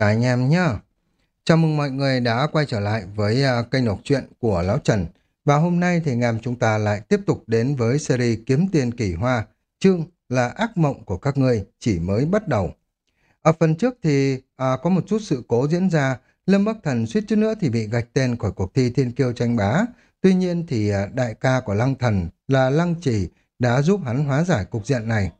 Cả anh em nhé. Chào mừng mọi người đã quay trở lại với à, kênh đọc truyện của Lão Trần. Và hôm nay thì ngàm chúng ta lại tiếp tục đến với series Kiếm Tiền Kỳ Hoa, chương là ác mộng của các ngươi chỉ mới bắt đầu. Ở phần trước thì à, có một chút sự cố diễn ra, Lâm Bắc Thần suýt chút nữa thì bị gạch tên khỏi cuộc thi Thiên Kiêu tranh bá. Tuy nhiên thì à, đại ca của Lăng Thần là Lăng Chỉ đã giúp hắn hóa giải cục diện này.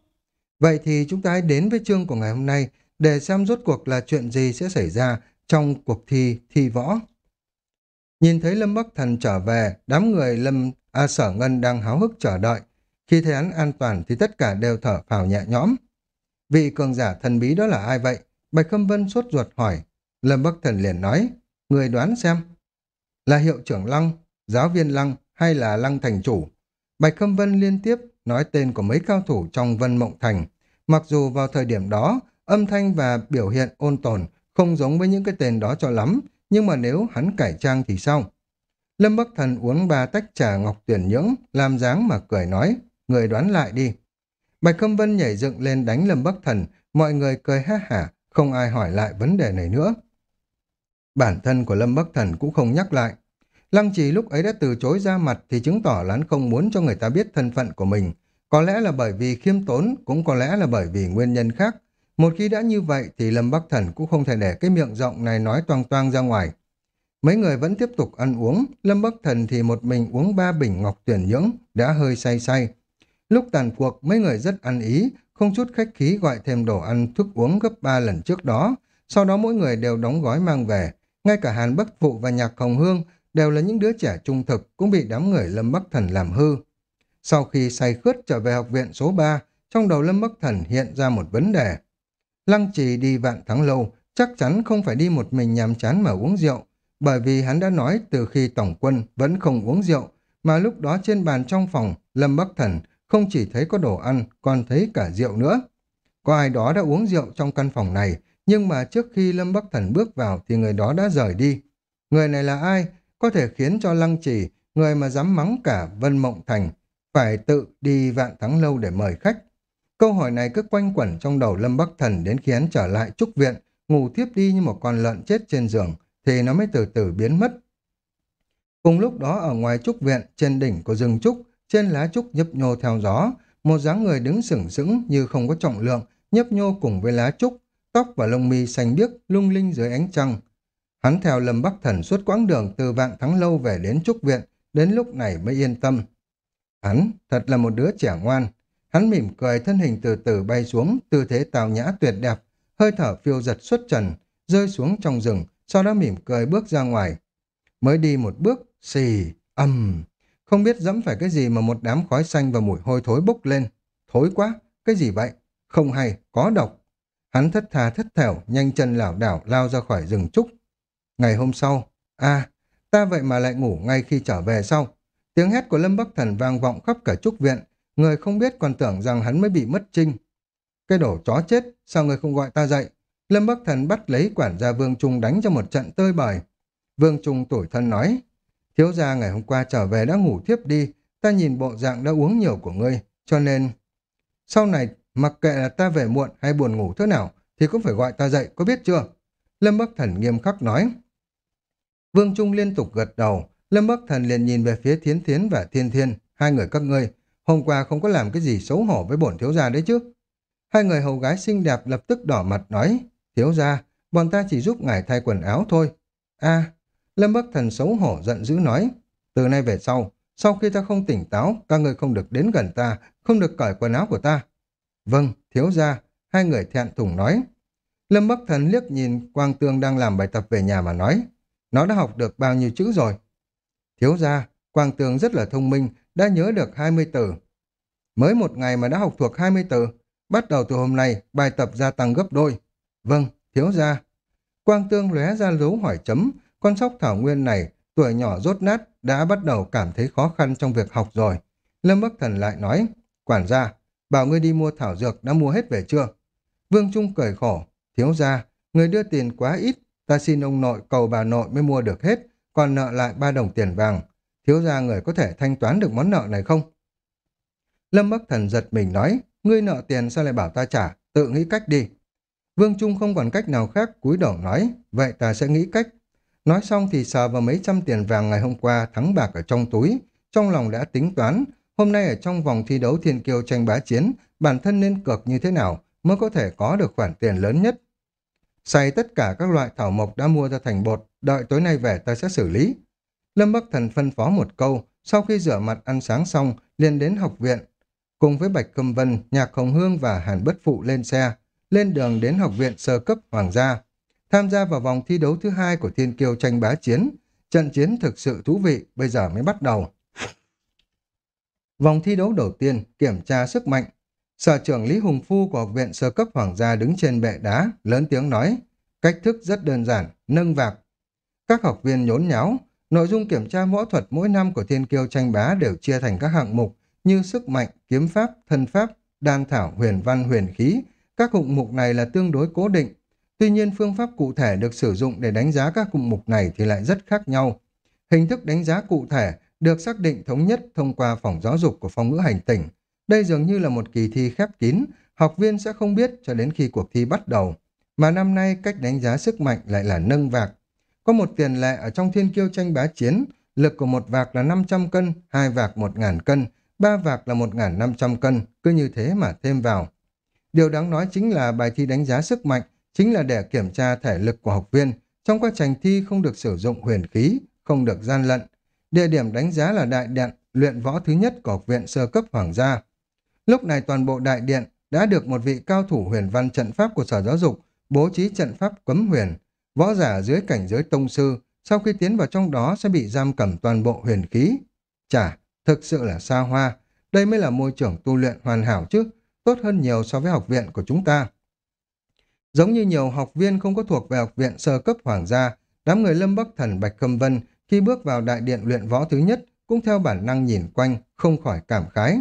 Vậy thì chúng ta hãy đến với chương của ngày hôm nay để xem rốt cuộc là chuyện gì sẽ xảy ra trong cuộc thi thi võ. Nhìn thấy Lâm Bắc Thần trở về, đám người Lâm A Sở Ngân đang háo hức chờ đợi. Khi thấy hắn an toàn thì tất cả đều thở phào nhẹ nhõm. Vị cường giả thần bí đó là ai vậy? Bạch Khâm Vân sốt ruột hỏi. Lâm Bắc Thần liền nói, người đoán xem. Là hiệu trưởng Lăng, giáo viên Lăng hay là Lăng thành chủ? Bạch Khâm Vân liên tiếp nói tên của mấy cao thủ trong Vân Mộng Thành. Mặc dù vào thời điểm đó, âm thanh và biểu hiện ôn tồn không giống với những cái tên đó cho lắm, nhưng mà nếu hắn cải trang thì sao? Lâm Bắc Thần uống ba tách trà ngọc tuyển nhưỡng, làm dáng mà cười nói, người đoán lại đi. Bạch Khâm Vân nhảy dựng lên đánh Lâm Bắc Thần, mọi người cười ha hả, không ai hỏi lại vấn đề này nữa. Bản thân của Lâm Bắc Thần cũng không nhắc lại. Lăng trì lúc ấy đã từ chối ra mặt thì chứng tỏ là hắn không muốn cho người ta biết thân phận của mình. Có lẽ là bởi vì khiêm tốn, cũng có lẽ là bởi vì nguyên nhân khác. Một khi đã như vậy thì Lâm Bắc Thần cũng không thể để cái miệng rộng này nói toang toang ra ngoài. Mấy người vẫn tiếp tục ăn uống, Lâm Bắc Thần thì một mình uống ba bình ngọc tuyển nhưỡng, đã hơi say say. Lúc tàn cuộc, mấy người rất ăn ý, không chút khách khí gọi thêm đồ ăn thức uống gấp ba lần trước đó. Sau đó mỗi người đều đóng gói mang về. Ngay cả Hàn Bắc Phụ và Nhạc Hồng Hương đều là những đứa trẻ trung thực cũng bị đám người Lâm Bắc Thần làm hư. Sau khi say khướt trở về học viện số 3, trong đầu Lâm Bắc Thần hiện ra một vấn đề. Lăng trì đi vạn thắng lâu, chắc chắn không phải đi một mình nhàm chán mà uống rượu, bởi vì hắn đã nói từ khi tổng quân vẫn không uống rượu, mà lúc đó trên bàn trong phòng, Lâm Bắc Thần không chỉ thấy có đồ ăn, còn thấy cả rượu nữa. Có ai đó đã uống rượu trong căn phòng này, nhưng mà trước khi Lâm Bắc Thần bước vào thì người đó đã rời đi. Người này là ai? Có thể khiến cho Lăng Trì, người mà dám mắng cả Vân Mộng Thành, phải tự đi vạn thắng lâu để mời khách. Câu hỏi này cứ quanh quẩn trong đầu Lâm Bắc Thần đến khi hắn trở lại trúc viện, ngủ tiếp đi như một con lợn chết trên giường, thì nó mới từ từ biến mất. Cùng lúc đó ở ngoài trúc viện, trên đỉnh của rừng trúc, trên lá trúc nhấp nhô theo gió, một dáng người đứng sừng sững như không có trọng lượng, nhấp nhô cùng với lá trúc, tóc và lông mi xanh biếc lung linh dưới ánh trăng. Hắn theo Lâm Bắc Thần suốt quãng đường từ vạn thắng lâu về đến trúc viện, đến lúc này mới yên tâm. Hắn thật là một đứa trẻ ngoan. Hắn mỉm cười thân hình từ từ bay xuống, tư thế tào nhã tuyệt đẹp, hơi thở phiêu giật xuất trần, rơi xuống trong rừng, sau đó mỉm cười bước ra ngoài. Mới đi một bước, xì, ầm không biết dẫm phải cái gì mà một đám khói xanh và mùi hôi thối bốc lên. Thối quá, cái gì vậy? Không hay, có độc. Hắn thất thà thất thểu, nhanh chân lảo đảo lao ra khỏi rừng trúc. Ngày hôm sau, a ta vậy mà lại ngủ ngay khi trở về sau. Tiếng hét của Lâm Bắc Thần vang vọng khắp cả trúc viện, người không biết còn tưởng rằng hắn mới bị mất trinh. Cái đổ chó chết, sao người không gọi ta dậy? Lâm Bắc Thần bắt lấy quản gia Vương Trung đánh cho một trận tơi bời. Vương Trung tủi thân nói, thiếu gia ngày hôm qua trở về đã ngủ thiếp đi, ta nhìn bộ dạng đã uống nhiều của ngươi, cho nên... Sau này, mặc kệ là ta về muộn hay buồn ngủ thế nào, thì cũng phải gọi ta dậy, có biết chưa? Lâm Bắc Thần nghiêm khắc nói. Vương Trung liên tục gật đầu, Lâm Bắc Thần liền nhìn về phía Thiến Thiến và Thiên Thiên, hai người các ngươi, hôm qua không có làm cái gì xấu hổ với bổn thiếu gia đấy chứ. Hai người hầu gái xinh đẹp lập tức đỏ mặt nói, thiếu gia, bọn ta chỉ giúp ngài thay quần áo thôi. a Lâm Bắc Thần xấu hổ giận dữ nói, từ nay về sau, sau khi ta không tỉnh táo, các người không được đến gần ta, không được cởi quần áo của ta. Vâng, thiếu gia, hai người thẹn thùng nói. Lâm Bắc Thần liếc nhìn Quang Tương đang làm bài tập về nhà mà nói, nó đã học được bao nhiêu chữ rồi. Thiếu gia, Quang Tương rất là thông minh, đã nhớ được 20 từ. Mới một ngày mà đã học thuộc 20 từ, bắt đầu từ hôm nay, bài tập gia tăng gấp đôi. Vâng, thiếu gia. Quang Tương lóe ra dấu hỏi chấm, con sóc thảo nguyên này, tuổi nhỏ rốt nát, đã bắt đầu cảm thấy khó khăn trong việc học rồi. Lâm Bắc Thần lại nói, quản gia, bảo ngươi đi mua thảo dược đã mua hết về chưa? Vương Trung cười khổ, thiếu gia, người đưa tiền quá ít, ta xin ông nội cầu bà nội mới mua được hết, còn nợ lại ba đồng tiền vàng. Thiếu gia người có thể thanh toán được món nợ này không? Lâm Bắc Thần giật mình nói, ngươi nợ tiền sao lại bảo ta trả, tự nghĩ cách đi. Vương Trung không còn cách nào khác, cúi đầu nói, vậy ta sẽ nghĩ cách. Nói xong thì sờ vào mấy trăm tiền vàng ngày hôm qua thắng bạc ở trong túi, trong lòng đã tính toán, hôm nay ở trong vòng thi đấu thiên kiêu tranh bá chiến, bản thân nên cược như thế nào mới có thể có được khoản tiền lớn nhất. Xay tất cả các loại thảo mộc đã mua ra thành bột, đợi tối nay về ta sẽ xử lý. Lâm Bắc Thần phân phó một câu, sau khi rửa mặt ăn sáng xong, liền đến học viện. Cùng với Bạch Cầm Vân, Nhạc Hồng Hương và Hàn Bất Phụ lên xe, lên đường đến học viện sơ cấp Hoàng gia. Tham gia vào vòng thi đấu thứ hai của Thiên Kiêu tranh bá chiến. Trận chiến thực sự thú vị, bây giờ mới bắt đầu. Vòng thi đấu đầu tiên, kiểm tra sức mạnh. Sở trưởng Lý Hùng Phu của học viện sơ cấp Hoàng gia đứng trên bệ đá, lớn tiếng nói. Cách thức rất đơn giản, nâng vạc. Các học viên nhốn nháo, Nội dung kiểm tra võ thuật mỗi năm của thiên kiêu tranh bá đều chia thành các hạng mục như sức mạnh, kiếm pháp, thân pháp, đan thảo, huyền văn, huyền khí. Các hụng mục này là tương đối cố định. Tuy nhiên phương pháp cụ thể được sử dụng để đánh giá các hụng mục này thì lại rất khác nhau. Hình thức đánh giá cụ thể được xác định thống nhất thông qua phòng giáo dục của phòng ngữ hành tỉnh. Đây dường như là một kỳ thi khép kín, học viên sẽ không biết cho đến khi cuộc thi bắt đầu. Mà năm nay cách đánh giá sức mạnh lại là nâng vạc, có một tiền lệ ở trong thiên kiêu tranh bá chiến, lực của một vạc là 500 cân, hai vạc 1.000 cân, ba vạc là 1.500 cân, cứ như thế mà thêm vào. Điều đáng nói chính là bài thi đánh giá sức mạnh, chính là để kiểm tra thể lực của học viên. Trong quá trình thi không được sử dụng huyền khí, không được gian lận. Địa điểm đánh giá là đại điện luyện võ thứ nhất của học viện sơ cấp hoàng gia. Lúc này toàn bộ đại điện đã được một vị cao thủ huyền văn trận pháp của Sở Giáo dục bố trí trận pháp cấm huyền, Võ giả dưới cảnh giới tông sư, sau khi tiến vào trong đó sẽ bị giam cầm toàn bộ huyền khí. Chả, thực sự là xa hoa. Đây mới là môi trường tu luyện hoàn hảo chứ, tốt hơn nhiều so với học viện của chúng ta. Giống như nhiều học viên không có thuộc về học viện sơ cấp hoàng gia, đám người Lâm Bắc Thần Bạch Khâm Vân khi bước vào đại điện luyện võ thứ nhất cũng theo bản năng nhìn quanh, không khỏi cảm khái.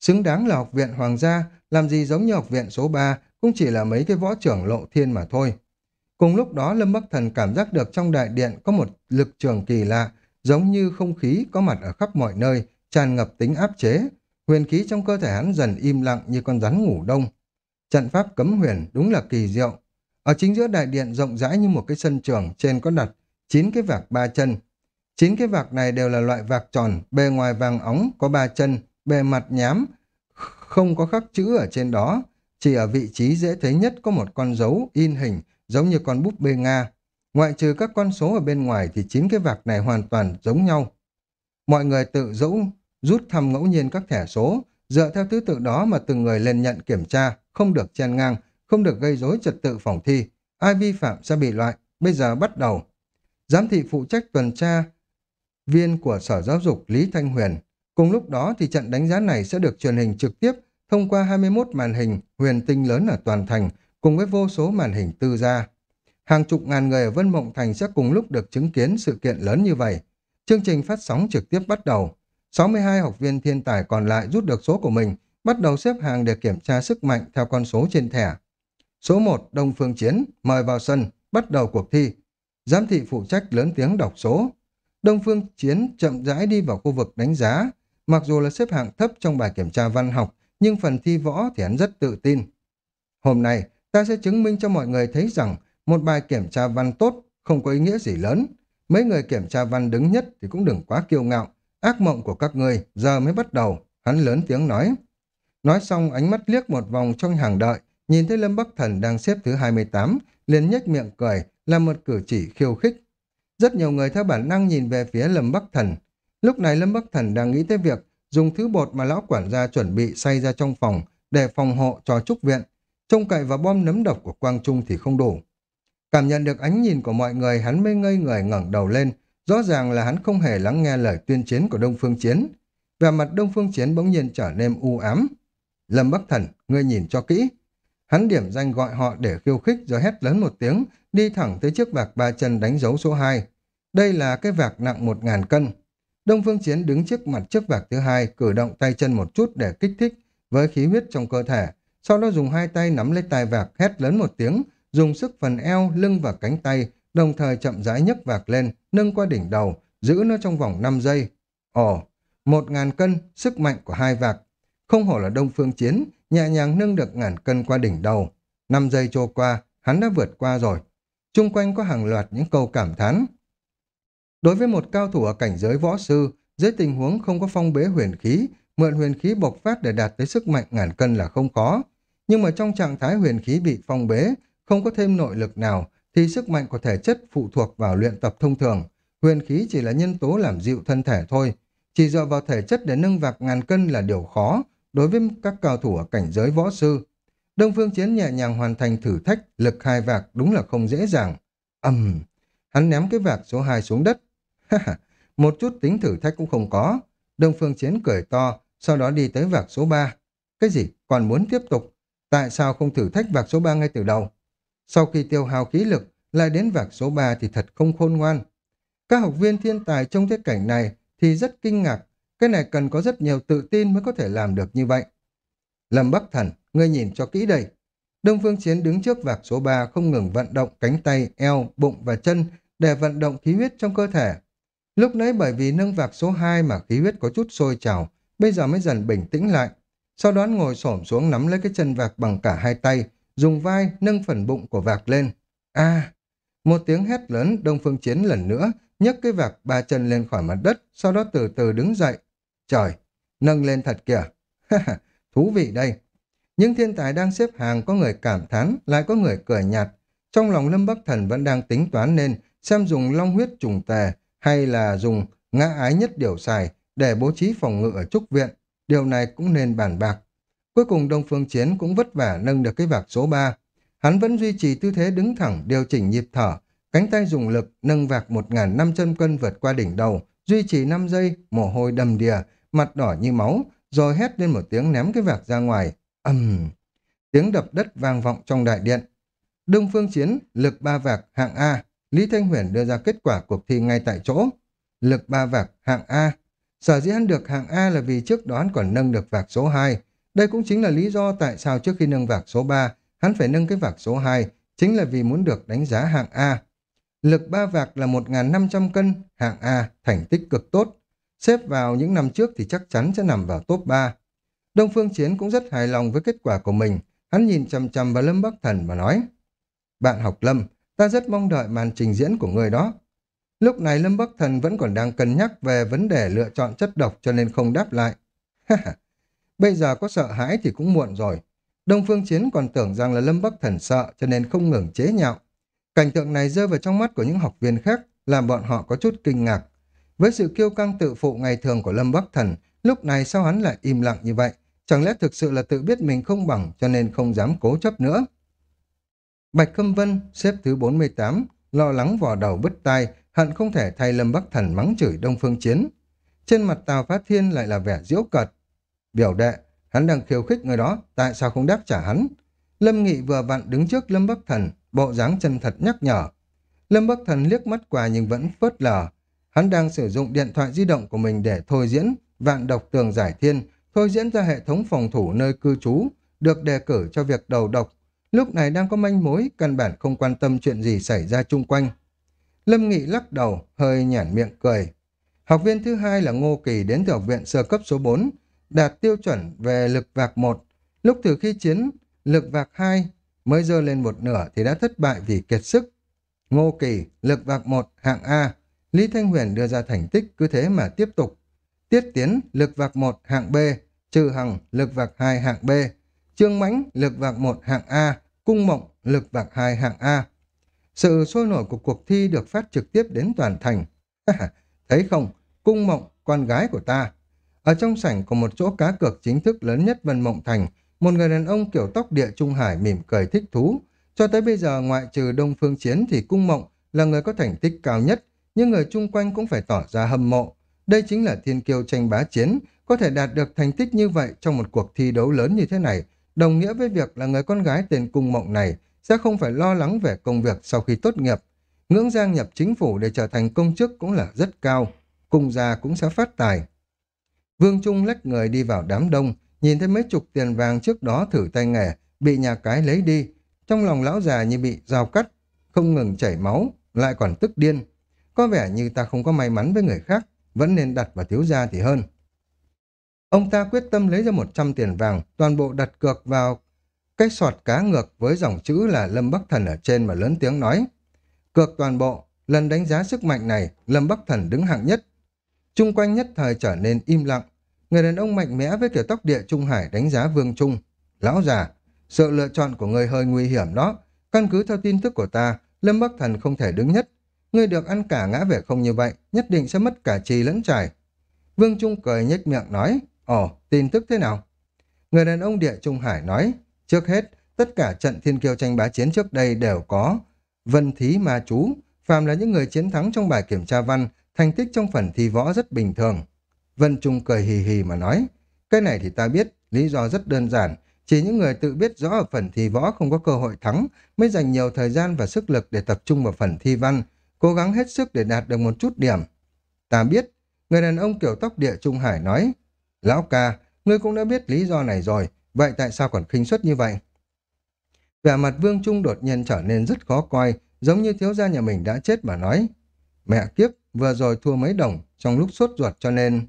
Xứng đáng là học viện hoàng gia, làm gì giống như học viện số 3 cũng chỉ là mấy cái võ trưởng lộ thiên mà thôi. Cùng lúc đó Lâm Bắc Thần cảm giác được trong đại điện có một lực trường kỳ lạ, giống như không khí có mặt ở khắp mọi nơi, tràn ngập tính áp chế. Huyền khí trong cơ thể hắn dần im lặng như con rắn ngủ đông. Trận pháp cấm huyền đúng là kỳ diệu. Ở chính giữa đại điện rộng rãi như một cái sân trường, trên có đặt chín cái vạc ba chân. Chín cái vạc này đều là loại vạc tròn, bề ngoài vàng óng, có ba chân, bề mặt nhám, không có khắc chữ ở trên đó. Chỉ ở vị trí dễ thấy nhất có một con dấu in hình giống như con búp bê Nga. Ngoại trừ các con số ở bên ngoài thì chín cái vạc này hoàn toàn giống nhau. Mọi người tự dẫu rút thăm ngẫu nhiên các thẻ số, dựa theo thứ tự đó mà từng người lên nhận kiểm tra, không được chen ngang, không được gây rối trật tự phòng thi. Ai vi phạm sẽ bị loại. Bây giờ bắt đầu. Giám thị phụ trách tuần tra viên của Sở Giáo dục Lý Thanh Huyền. Cùng lúc đó thì trận đánh giá này sẽ được truyền hình trực tiếp thông qua 21 màn hình huyền tinh lớn ở toàn thành cùng với vô số màn hình tư gia. Hàng chục ngàn người ở Vân Mộng Thành sẽ cùng lúc được chứng kiến sự kiện lớn như vậy. Chương trình phát sóng trực tiếp bắt đầu. 62 học viên thiên tài còn lại rút được số của mình, bắt đầu xếp hàng để kiểm tra sức mạnh theo con số trên thẻ. Số 1, Đông Phương Chiến, mời vào sân, bắt đầu cuộc thi. Giám thị phụ trách lớn tiếng đọc số. Đông Phương Chiến chậm rãi đi vào khu vực đánh giá. Mặc dù là xếp hạng thấp trong bài kiểm tra văn học, nhưng phần thi võ thì hắn rất tự tin. Hôm nay, ta sẽ chứng minh cho mọi người thấy rằng một bài kiểm tra văn tốt không có ý nghĩa gì lớn. Mấy người kiểm tra văn đứng nhất thì cũng đừng quá kiêu ngạo. Ác mộng của các người giờ mới bắt đầu. Hắn lớn tiếng nói. Nói xong ánh mắt liếc một vòng trong hàng đợi, nhìn thấy Lâm Bắc Thần đang xếp thứ 28, liền nhếch miệng cười, làm một cử chỉ khiêu khích. Rất nhiều người theo bản năng nhìn về phía Lâm Bắc Thần. Lúc này Lâm Bắc Thần đang nghĩ tới việc dùng thứ bột mà lão quản gia chuẩn bị xay ra trong phòng để phòng hộ cho trúc viện, Trông cậy vào bom nấm độc của Quang Trung thì không đủ. Cảm nhận được ánh nhìn của mọi người, hắn mới ngây người ngẩng đầu lên. Rõ ràng là hắn không hề lắng nghe lời tuyên chiến của Đông Phương Chiến. Về mặt Đông Phương Chiến bỗng nhiên trở nên u ám. Lâm Bắc Thần, ngươi nhìn cho kỹ. Hắn điểm danh gọi họ để khiêu khích rồi hét lớn một tiếng, đi thẳng tới chiếc vạc ba chân đánh dấu số 2. Đây là cái vạc nặng một ngàn cân. Đông Phương Chiến đứng trước mặt chiếc vạc thứ hai, cử động tay chân một chút để kích thích với khí huyết trong cơ thể, sau đó dùng hai tay nắm lấy tai vạc hét lớn một tiếng, dùng sức phần eo, lưng và cánh tay, đồng thời chậm rãi nhấc vạc lên, nâng qua đỉnh đầu, giữ nó trong vòng 5 giây. Ồ, một ngàn cân, sức mạnh của hai vạc. Không hổ là đông phương chiến, nhẹ nhàng nâng được ngàn cân qua đỉnh đầu. 5 giây trôi qua, hắn đã vượt qua rồi. Trung quanh có hàng loạt những câu cảm thán. Đối với một cao thủ ở cảnh giới võ sư, dưới tình huống không có phong bế huyền khí, mượn huyền khí bộc phát để đạt tới sức mạnh ngàn cân là không có. Nhưng mà trong trạng thái huyền khí bị phong bế, không có thêm nội lực nào, thì sức mạnh của thể chất phụ thuộc vào luyện tập thông thường. Huyền khí chỉ là nhân tố làm dịu thân thể thôi. Chỉ dựa vào thể chất để nâng vạc ngàn cân là điều khó đối với các cao thủ ở cảnh giới võ sư. Đông Phương Chiến nhẹ nhàng hoàn thành thử thách, lực hai vạc đúng là không dễ dàng. ầm, hắn ném cái vạc số 2 xuống đất. một chút tính thử thách cũng không có. Đông Phương Chiến cười to, sau đó đi tới vạc số 3. Cái gì? Còn muốn tiếp tục? Tại sao không thử thách vạc số 3 ngay từ đầu? Sau khi tiêu hao khí lực, lại đến vạc số 3 thì thật không khôn ngoan. Các học viên thiên tài trong thế cảnh này thì rất kinh ngạc. Cái này cần có rất nhiều tự tin mới có thể làm được như vậy. Lâm Bắc Thần, ngươi nhìn cho kỹ đây. Đông Phương Chiến đứng trước vạc số 3 không ngừng vận động cánh tay, eo, bụng và chân để vận động khí huyết trong cơ thể. Lúc nãy bởi vì nâng vạc số 2 mà khí huyết có chút sôi trào, bây giờ mới dần bình tĩnh lại. Sau đó ngồi xổm xuống nắm lấy cái chân vạc bằng cả hai tay, dùng vai nâng phần bụng của vạc lên. a một tiếng hét lớn Đông Phương Chiến lần nữa, nhấc cái vạc ba chân lên khỏi mặt đất, sau đó từ từ đứng dậy. Trời, nâng lên thật kìa. Thú vị đây. Những thiên tài đang xếp hàng có người cảm thán, lại có người cười nhạt. Trong lòng Lâm Bắc Thần vẫn đang tính toán nên xem dùng long huyết trùng tề hay là dùng ngã ái nhất điều xài để bố trí phòng ngự ở trúc viện. Điều này cũng nên bàn bạc. Cuối cùng Đông Phương Chiến cũng vất vả nâng được cái vạc số 3. Hắn vẫn duy trì tư thế đứng thẳng, điều chỉnh nhịp thở, cánh tay dùng lực nâng vạc 1.500 cân vượt qua đỉnh đầu, duy trì 5 giây, mồ hôi đầm đìa, mặt đỏ như máu, rồi hét lên một tiếng ném cái vạc ra ngoài. ầm Tiếng đập đất vang vọng trong đại điện. Đông Phương Chiến, lực ba vạc hạng A, Lý Thanh Huyền đưa ra kết quả cuộc thi ngay tại chỗ. Lực ba vạc hạng A. Sở dĩ hắn được hạng A là vì trước đó hắn còn nâng được vạc số 2. Đây cũng chính là lý do tại sao trước khi nâng vạc số 3, hắn phải nâng cái vạc số 2, chính là vì muốn được đánh giá hạng A. Lực ba vạc là 1.500 cân, hạng A, thành tích cực tốt. Xếp vào những năm trước thì chắc chắn sẽ nằm vào top 3. Đông Phương Chiến cũng rất hài lòng với kết quả của mình. Hắn nhìn chầm chầm vào Lâm Bắc Thần và nói, Bạn học Lâm, ta rất mong đợi màn trình diễn của người đó. Lúc này Lâm Bắc Thần vẫn còn đang cân nhắc về vấn đề lựa chọn chất độc cho nên không đáp lại. Bây giờ có sợ hãi thì cũng muộn rồi. Đông Phương Chiến còn tưởng rằng là Lâm Bắc Thần sợ cho nên không ngừng chế nhạo. Cảnh tượng này rơi vào trong mắt của những học viên khác làm bọn họ có chút kinh ngạc. Với sự kiêu căng tự phụ ngày thường của Lâm Bắc Thần, lúc này sao hắn lại im lặng như vậy? Chẳng lẽ thực sự là tự biết mình không bằng cho nên không dám cố chấp nữa? Bạch Khâm Vân xếp thứ 48, lo lắng vò đầu bứt tai, hận không thể thay Lâm Bắc Thần mắng chửi Đông Phương Chiến. Trên mặt Tào Phát Thiên lại là vẻ diễu cợt. Biểu đệ, hắn đang khiêu khích người đó, tại sao không đáp trả hắn? Lâm Nghị vừa vặn đứng trước Lâm Bắc Thần, bộ dáng chân thật nhắc nhở. Lâm Bắc Thần liếc mắt qua nhưng vẫn phớt lờ. Hắn đang sử dụng điện thoại di động của mình để thôi diễn vạn độc tường giải thiên, thôi diễn ra hệ thống phòng thủ nơi cư trú, được đề cử cho việc đầu độc. Lúc này đang có manh mối, căn bản không quan tâm chuyện gì xảy ra chung quanh. Lâm Nghị lắc đầu, hơi nhản miệng cười. Học viên thứ hai là Ngô Kỳ đến từ học viện sơ cấp số 4, đạt tiêu chuẩn về lực vạc 1. Lúc từ khi chiến lực vạc 2 mới dơ lên một nửa thì đã thất bại vì kiệt sức. Ngô Kỳ, lực vạc 1, hạng A. Lý Thanh Huyền đưa ra thành tích cứ thế mà tiếp tục. Tiết Tiến, lực vạc 1, hạng B. Trừ Hằng, lực vạc 2, hạng B. Trương Mãnh, lực vạc 1, hạng A. Cung Mộng, lực vạc 2, hạng A. Sự sôi nổi của cuộc thi được phát trực tiếp đến toàn thành. Thấy không, Cung Mộng, con gái của ta. Ở trong sảnh có một chỗ cá cược chính thức lớn nhất Vân Mộng Thành, một người đàn ông kiểu tóc địa Trung Hải mỉm cười thích thú. Cho tới bây giờ ngoại trừ Đông Phương Chiến thì Cung Mộng là người có thành tích cao nhất, nhưng người chung quanh cũng phải tỏ ra hâm mộ. Đây chính là thiên kiêu tranh bá chiến, có thể đạt được thành tích như vậy trong một cuộc thi đấu lớn như thế này, đồng nghĩa với việc là người con gái tên Cung Mộng này sẽ không phải lo lắng về công việc sau khi tốt nghiệp. Ngưỡng gia nhập chính phủ để trở thành công chức cũng là rất cao, cung gia cũng sẽ phát tài. Vương Trung lách người đi vào đám đông, nhìn thấy mấy chục tiền vàng trước đó thử tay nghề, bị nhà cái lấy đi. Trong lòng lão già như bị dao cắt, không ngừng chảy máu, lại còn tức điên. Có vẻ như ta không có may mắn với người khác, vẫn nên đặt vào thiếu gia thì hơn. Ông ta quyết tâm lấy ra 100 tiền vàng, toàn bộ đặt cược vào cái sọt cá ngược với dòng chữ là Lâm Bắc Thần ở trên mà lớn tiếng nói. Cược toàn bộ, lần đánh giá sức mạnh này, Lâm Bắc Thần đứng hạng nhất. Trung quanh nhất thời trở nên im lặng. Người đàn ông mạnh mẽ với kiểu tóc địa Trung Hải đánh giá Vương Trung. Lão già, sự lựa chọn của người hơi nguy hiểm đó. Căn cứ theo tin tức của ta, Lâm Bắc Thần không thể đứng nhất. Ngươi được ăn cả ngã về không như vậy, nhất định sẽ mất cả trì lẫn trải. Vương Trung cười nhếch miệng nói, ồ, tin tức thế nào? Người đàn ông địa Trung Hải nói, trước hết, tất cả trận thiên kiêu tranh bá chiến trước đây đều có vân thí ma chú, phàm là những người chiến thắng trong bài kiểm tra văn, thành tích trong phần thi võ rất bình thường. Vân Trung cười hì hì mà nói, cái này thì ta biết, lý do rất đơn giản, chỉ những người tự biết rõ ở phần thi võ không có cơ hội thắng mới dành nhiều thời gian và sức lực để tập trung vào phần thi văn, cố gắng hết sức để đạt được một chút điểm. Ta biết, người đàn ông kiểu tóc địa Trung Hải nói, Lão ca, ngươi cũng đã biết lý do này rồi, vậy tại sao còn khinh suất như vậy? Vẻ mặt Vương Trung đột nhiên trở nên rất khó coi, giống như thiếu gia nhà mình đã chết mà nói. Mẹ kiếp, vừa rồi thua mấy đồng, trong lúc sốt ruột cho nên...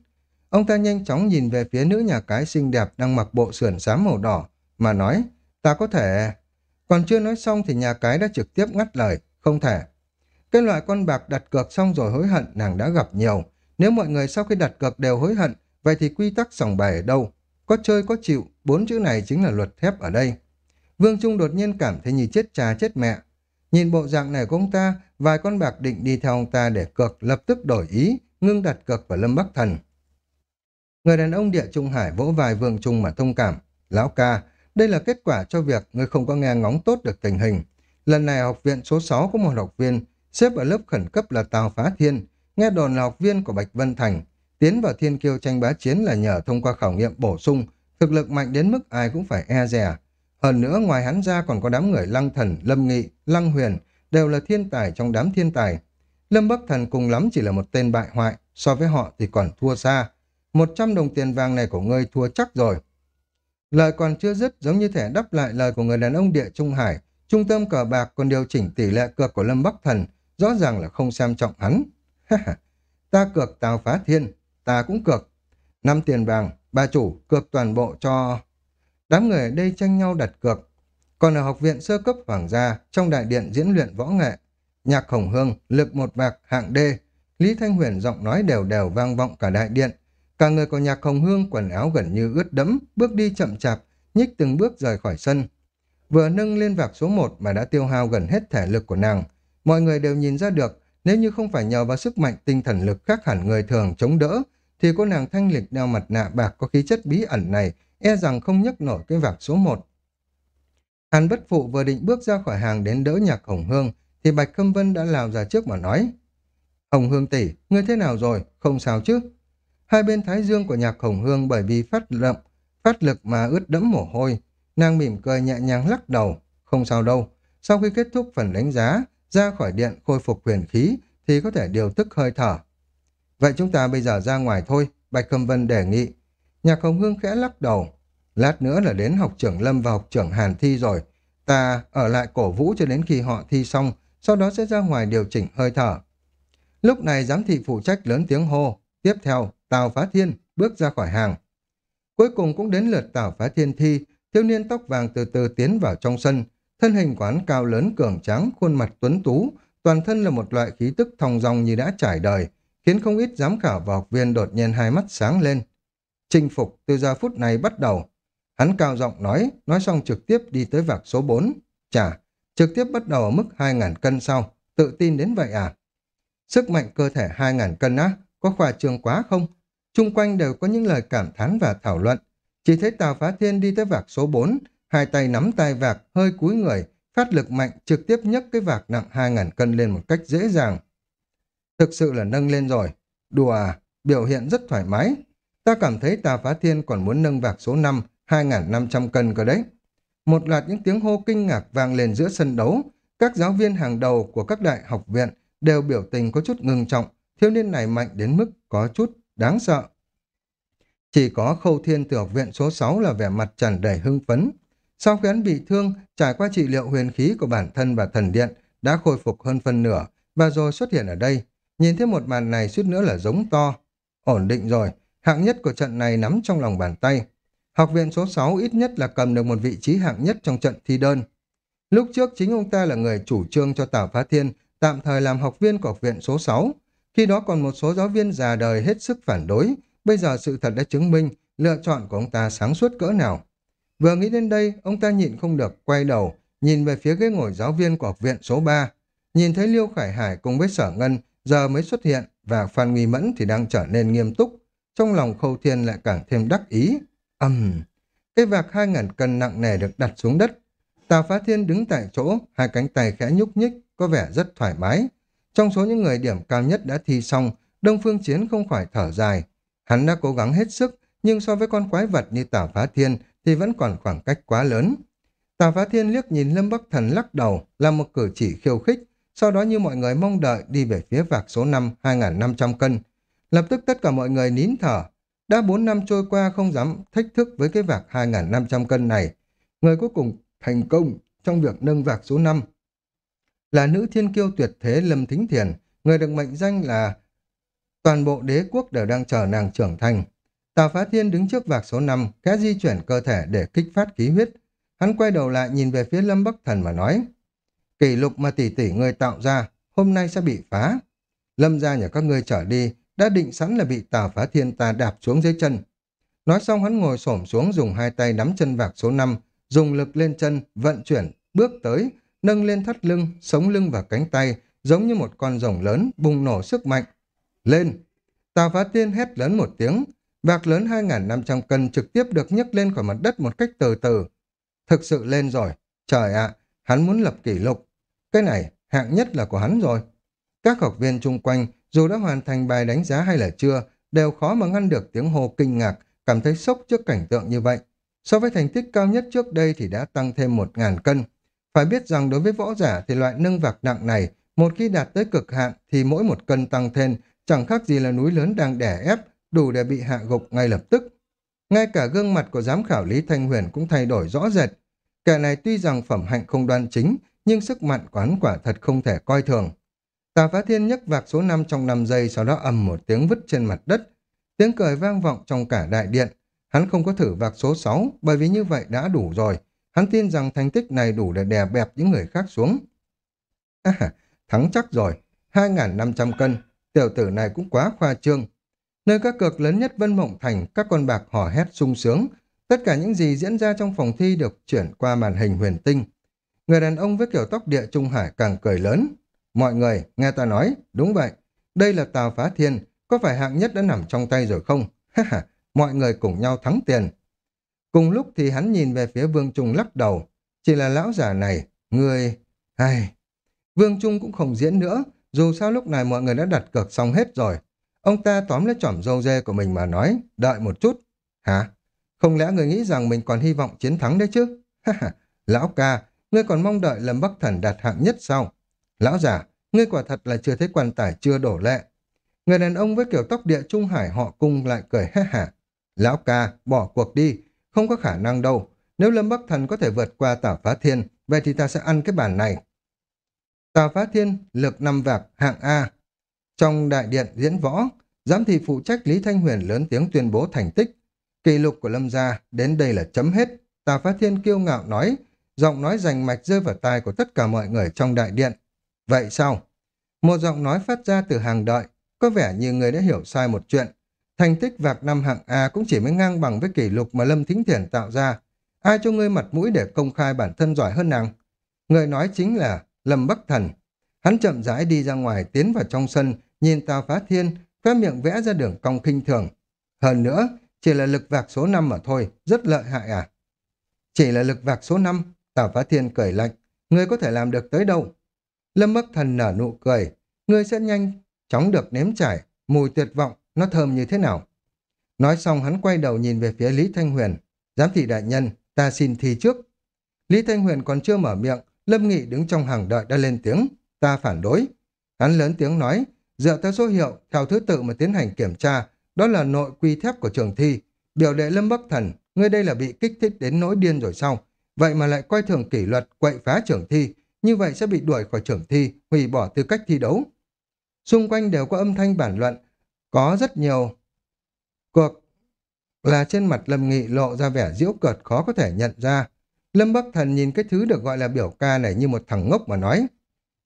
Ông ta nhanh chóng nhìn về phía nữ nhà cái xinh đẹp đang mặc bộ sườn xám màu đỏ, mà nói, ta có thể... Còn chưa nói xong thì nhà cái đã trực tiếp ngắt lời, không thể. Cái loại con bạc đặt cược xong rồi hối hận nàng đã gặp nhiều. Nếu mọi người sau khi đặt cược đều hối hận, vậy thì quy tắc sòng bài ở đâu? Có chơi có chịu, bốn chữ này chính là luật thép ở đây. Vương Trung đột nhiên cảm thấy như chết cha chết mẹ. Nhìn bộ dạng này của ông ta, vài con bạc định đi theo ông ta để cược lập tức đổi ý, ngưng đặt cược vào Lâm Bắc Thần. Người đàn ông địa Trung Hải vỗ vài Vương Trung mà thông cảm. Lão ca, đây là kết quả cho việc người không có nghe ngóng tốt được tình hình. Lần này học viện số 6 có một học viên, xếp ở lớp khẩn cấp là Tào Phá Thiên, nghe đồn là học viên của Bạch Vân Thành. Tiến vào thiên kiêu tranh bá chiến là nhờ thông qua khảo nghiệm bổ sung, thực lực mạnh đến mức ai cũng phải e rè. Hơn nữa ngoài hắn ra còn có đám người lăng thần, lâm nghị, lăng huyền, đều là thiên tài trong đám thiên tài. Lâm Bắc Thần cùng lắm chỉ là một tên bại hoại, so với họ thì còn thua xa. Một trăm đồng tiền vàng này của ngươi thua chắc rồi. Lời còn chưa dứt giống như thể đắp lại lời của người đàn ông địa Trung Hải. Trung tâm cờ bạc còn điều chỉnh tỷ lệ cược của Lâm Bắc Thần, rõ ràng là không xem trọng hắn. ta cược tào phá thiên, ta cũng cược. Năm tiền vàng, ba chủ cược toàn bộ cho... Đám người ở đây tranh nhau đặt cược. Còn ở học viện sơ cấp hoàng gia, trong đại điện diễn luyện võ nghệ, nhạc hồng hương, lực một bạc, hạng D, Lý Thanh Huyền giọng nói đều đều vang vọng cả đại điện. Cả người của nhạc hồng hương quần áo gần như ướt đẫm, bước đi chậm chạp, nhích từng bước rời khỏi sân. Vừa nâng lên vạc số 1 mà đã tiêu hao gần hết thể lực của nàng. Mọi người đều nhìn ra được, nếu như không phải nhờ vào sức mạnh tinh thần lực khác hẳn người thường chống đỡ, thì cô nàng thanh lịch đeo mặt nạ bạc có khí chất bí ẩn này e rằng không nhấc nổi cái vạc số 1. Hàn bất phụ vừa định bước ra khỏi hàng đến đỡ nhạc Hồng Hương, thì Bạch Khâm Vân đã lao ra trước mà nói. Hồng Hương tỷ, ngươi thế nào rồi? Không sao chứ? Hai bên thái dương của nhạc Hồng Hương bởi vì phát lậm, phát lực mà ướt đẫm mồ hôi. Nàng mỉm cười nhẹ nhàng lắc đầu. Không sao đâu. Sau khi kết thúc phần đánh giá, ra khỏi điện khôi phục huyền khí thì có thể điều tức hơi thở. Vậy chúng ta bây giờ ra ngoài thôi, Bạch Khâm Vân đề nghị. Nhạc Hồng Hương khẽ lắc đầu. Lát nữa là đến học trưởng Lâm và học trưởng Hàn thi rồi. Ta ở lại cổ vũ cho đến khi họ thi xong, sau đó sẽ ra ngoài điều chỉnh hơi thở. Lúc này giám thị phụ trách lớn tiếng hô. Tiếp theo, Tào Phá Thiên bước ra khỏi hàng. Cuối cùng cũng đến lượt Tào Phá Thiên thi, thiếu niên tóc vàng từ từ tiến vào trong sân. Thân hình quán cao lớn cường tráng, khuôn mặt tuấn tú, toàn thân là một loại khí tức thong dong như đã trải đời, khiến không ít giám khảo và học viên đột nhiên hai mắt sáng lên chinh phục từ giờ phút này bắt đầu. Hắn cao giọng nói, nói xong trực tiếp đi tới vạc số 4. Chà, trực tiếp bắt đầu ở mức 2.000 cân sau, tự tin đến vậy à? Sức mạnh cơ thể 2.000 cân á, có khoa trương quá không? Trung quanh đều có những lời cảm thán và thảo luận. Chỉ thấy Tào Phá Thiên đi tới vạc số 4, hai tay nắm tay vạc, hơi cúi người, phát lực mạnh trực tiếp nhấc cái vạc nặng 2.000 cân lên một cách dễ dàng. Thực sự là nâng lên rồi. Đùa à, biểu hiện rất thoải mái. Ta cảm thấy tà phá thiên còn muốn nâng vạc số 5, 2.500 cân cơ đấy. Một loạt những tiếng hô kinh ngạc vang lên giữa sân đấu. Các giáo viên hàng đầu của các đại học viện đều biểu tình có chút ngưng trọng, thiếu niên này mạnh đến mức có chút đáng sợ. Chỉ có khâu thiên từ học viện số 6 là vẻ mặt tràn đầy hưng phấn. Sau khi hắn bị thương, trải qua trị liệu huyền khí của bản thân và thần điện, đã khôi phục hơn phần nửa, và rồi xuất hiện ở đây. Nhìn thấy một màn này suýt nữa là giống to. Ổn định rồi, Hạng nhất của trận này nắm trong lòng bàn tay. Học viện số 6 ít nhất là cầm được một vị trí hạng nhất trong trận thi đơn. Lúc trước chính ông ta là người chủ trương cho Tào Phá Thiên tạm thời làm học viên của học viện số 6. Khi đó còn một số giáo viên già đời hết sức phản đối. Bây giờ sự thật đã chứng minh lựa chọn của ông ta sáng suốt cỡ nào. Vừa nghĩ đến đây, ông ta nhịn không được, quay đầu, nhìn về phía ghế ngồi giáo viên của học viện số 3. Nhìn thấy Liêu Khải Hải cùng với Sở Ngân giờ mới xuất hiện và Phan Nguy Mẫn thì đang trở nên nghiêm túc. Trong lòng Khâu Thiên lại càng thêm đắc ý. ầm Uhm. Cái vạc hai ngàn cân nặng nề được đặt xuống đất. Tào Phá Thiên đứng tại chỗ, hai cánh tay khẽ nhúc nhích, có vẻ rất thoải mái. Trong số những người điểm cao nhất đã thi xong, Đông Phương Chiến không khỏi thở dài. Hắn đã cố gắng hết sức, nhưng so với con quái vật như Tào Phá Thiên thì vẫn còn khoảng cách quá lớn. Tào Phá Thiên liếc nhìn Lâm Bắc Thần lắc đầu, làm một cử chỉ khiêu khích, sau đó như mọi người mong đợi đi về phía vạc số 5 2.500 cân. Lập tức tất cả mọi người nín thở. Đã 4 năm trôi qua không dám thách thức với cái vạc 2.500 cân này. Người cuối cùng thành công trong việc nâng vạc số 5 là nữ thiên kiêu tuyệt thế Lâm Thính Thiền, người được mệnh danh là toàn bộ đế quốc đều đang chờ nàng trưởng thành. Tào Phá Thiên đứng trước vạc số 5, khẽ di chuyển cơ thể để kích phát khí huyết. Hắn quay đầu lại nhìn về phía Lâm Bắc Thần mà nói, kỷ lục mà tỷ tỷ người tạo ra, hôm nay sẽ bị phá. Lâm gia nhà các ngươi trở đi, đã định sẵn là bị Tào Phá Thiên ta đạp xuống dưới chân. Nói xong hắn ngồi xổm xuống dùng hai tay nắm chân vạc số 5, dùng lực lên chân, vận chuyển, bước tới, nâng lên thắt lưng, sống lưng và cánh tay, giống như một con rồng lớn bùng nổ sức mạnh. Lên! Tào Phá Thiên hét lớn một tiếng, vạc lớn 2.500 cân trực tiếp được nhấc lên khỏi mặt đất một cách từ từ. Thực sự lên rồi. Trời ạ, hắn muốn lập kỷ lục. Cái này, hạng nhất là của hắn rồi. Các học viên chung quanh, dù đã hoàn thành bài đánh giá hay là chưa, đều khó mà ngăn được tiếng hô kinh ngạc, cảm thấy sốc trước cảnh tượng như vậy. So với thành tích cao nhất trước đây thì đã tăng thêm 1.000 cân. Phải biết rằng đối với võ giả thì loại nâng vạc nặng này, một khi đạt tới cực hạn thì mỗi một cân tăng thêm chẳng khác gì là núi lớn đang đè ép, đủ để bị hạ gục ngay lập tức. Ngay cả gương mặt của giám khảo Lý Thanh Huyền cũng thay đổi rõ rệt. Kẻ này tuy rằng phẩm hạnh không đoan chính, nhưng sức mạnh quán quả thật không thể coi thường. Tà Phá Thiên nhấc vạc số 5 trong 5 giây sau đó ầm một tiếng vứt trên mặt đất. Tiếng cười vang vọng trong cả đại điện. Hắn không có thử vạc số 6 bởi vì như vậy đã đủ rồi. Hắn tin rằng thành tích này đủ để đè bẹp những người khác xuống. À, thắng chắc rồi. 2.500 cân. Tiểu tử này cũng quá khoa trương. Nơi các cược lớn nhất Vân Mộng Thành, các con bạc hò hét sung sướng. Tất cả những gì diễn ra trong phòng thi được chuyển qua màn hình huyền tinh. Người đàn ông với kiểu tóc địa Trung Hải càng cười lớn. Mọi người, nghe ta nói, đúng vậy. Đây là Tào Phá Thiên, có phải hạng nhất đã nằm trong tay rồi không? Ha ha, mọi người cùng nhau thắng tiền. Cùng lúc thì hắn nhìn về phía Vương Trung lắc đầu. Chỉ là lão giả này, người... Ai... Vương Trung cũng không diễn nữa, dù sao lúc này mọi người đã đặt cược xong hết rồi. Ông ta tóm lấy chỏm dâu dê của mình mà nói, đợi một chút. Hả? Không lẽ người nghĩ rằng mình còn hy vọng chiến thắng đấy chứ? Lão ca, ngươi còn mong đợi Lâm Bắc Thần đạt hạng nhất sao? Lão giả, ngươi quả thật là chưa thấy quan tài chưa đổ lệ. Người đàn ông với kiểu tóc địa trung hải họ cung lại cười ha hả. Lão ca, bỏ cuộc đi, không có khả năng đâu. Nếu Lâm Bắc Thần có thể vượt qua Tảo Phá Thiên, vậy thì ta sẽ ăn cái bản này. Tào Phá Thiên, lực năm vạc, hạng A. Trong đại điện diễn võ, giám thị phụ trách Lý Thanh Huyền lớn tiếng tuyên bố thành tích. Kỷ lục của Lâm gia đến đây là chấm hết. Tào Phá Thiên kiêu ngạo nói, giọng nói rành mạch rơi vào tai của tất cả mọi người trong đại điện. Vậy sao? Một giọng nói phát ra từ hàng đợi, có vẻ như người đã hiểu sai một chuyện. Thành tích vạc năm hạng A cũng chỉ mới ngang bằng với kỷ lục mà Lâm Thính Thiển tạo ra. Ai cho ngươi mặt mũi để công khai bản thân giỏi hơn nàng? Người nói chính là Lâm Bắc Thần. Hắn chậm rãi đi ra ngoài tiến vào trong sân, nhìn Tào Phá Thiên, phép miệng vẽ ra đường cong kinh thường. Hơn nữa, chỉ là lực vạc số 5 mà thôi, rất lợi hại à? Chỉ là lực vạc số 5, Tào Phá Thiên cười lạnh, ngươi có thể làm được tới đâu? Lâm Bắc Thần nở nụ cười, ngươi sẽ nhanh chóng được nếm trải, mùi tuyệt vọng, nó thơm như thế nào? Nói xong hắn quay đầu nhìn về phía Lý Thanh Huyền, giám thị đại nhân, ta xin thi trước. Lý Thanh Huyền còn chưa mở miệng, Lâm Nghị đứng trong hàng đợi đã lên tiếng, ta phản đối. Hắn lớn tiếng nói, dựa theo số hiệu, theo thứ tự mà tiến hành kiểm tra, đó là nội quy thép của trường thi. Biểu đệ Lâm Bắc Thần, ngươi đây là bị kích thích đến nỗi điên rồi sao? Vậy mà lại coi thường kỷ luật, quậy phá trường thi, như vậy sẽ bị đuổi khỏi trưởng thi, hủy bỏ tư cách thi đấu. Xung quanh đều có âm thanh bản luận, có rất nhiều cuộc là trên mặt Lâm Nghị lộ ra vẻ diễu cợt khó có thể nhận ra. Lâm Bắc Thần nhìn cái thứ được gọi là biểu ca này như một thằng ngốc mà nói.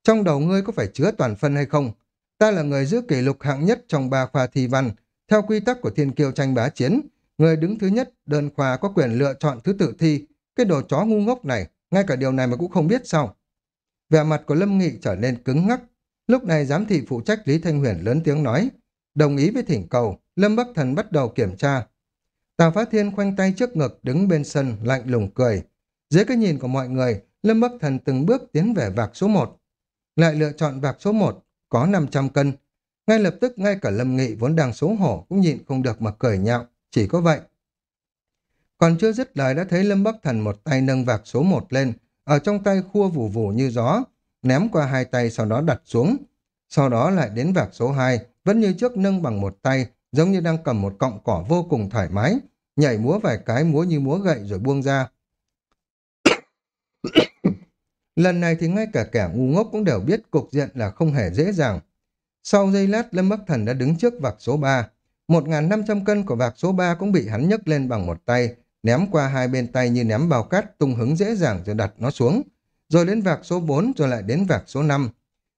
Trong đầu ngươi có phải chứa toàn phân hay không? Ta là người giữ kỷ lục hạng nhất trong ba khoa thi văn. Theo quy tắc của thiên kiêu tranh bá chiến, người đứng thứ nhất, đơn khoa có quyền lựa chọn thứ tự thi. Cái đồ chó ngu ngốc này, ngay cả điều này mà cũng không biết sao. Vẻ mặt của Lâm Nghị trở nên cứng ngắc. Lúc này giám thị phụ trách Lý Thanh Huyền lớn tiếng nói. Đồng ý với thỉnh cầu, Lâm Bắc Thần bắt đầu kiểm tra. Tào Phá Thiên khoanh tay trước ngực đứng bên sân lạnh lùng cười. Dưới cái nhìn của mọi người, Lâm Bắc Thần từng bước tiến về vạc số 1. Lại lựa chọn vạc số 1, có 500 cân. Ngay lập tức ngay cả Lâm Nghị vốn đang xấu hổ cũng nhịn không được mà cười nhạo, chỉ có vậy. Còn chưa dứt lời đã thấy Lâm Bắc Thần một tay nâng vạc số 1 lên, ở trong tay khua vù vù như gió, ném qua hai tay sau đó đặt xuống. Sau đó lại đến vạc số 2, vẫn như trước nâng bằng một tay, giống như đang cầm một cọng cỏ vô cùng thoải mái, nhảy múa vài cái múa như múa gậy rồi buông ra. Lần này thì ngay cả kẻ ngu ngốc cũng đều biết cục diện là không hề dễ dàng. Sau giây lát, Lâm Bắc Thần đã đứng trước vạc số 3. 1.500 cân của vạc số 3 cũng bị hắn nhấc lên bằng một tay, ném qua hai bên tay như ném bao cát tung hứng dễ dàng rồi đặt nó xuống. Rồi đến vạc số 4 rồi lại đến vạc số 5.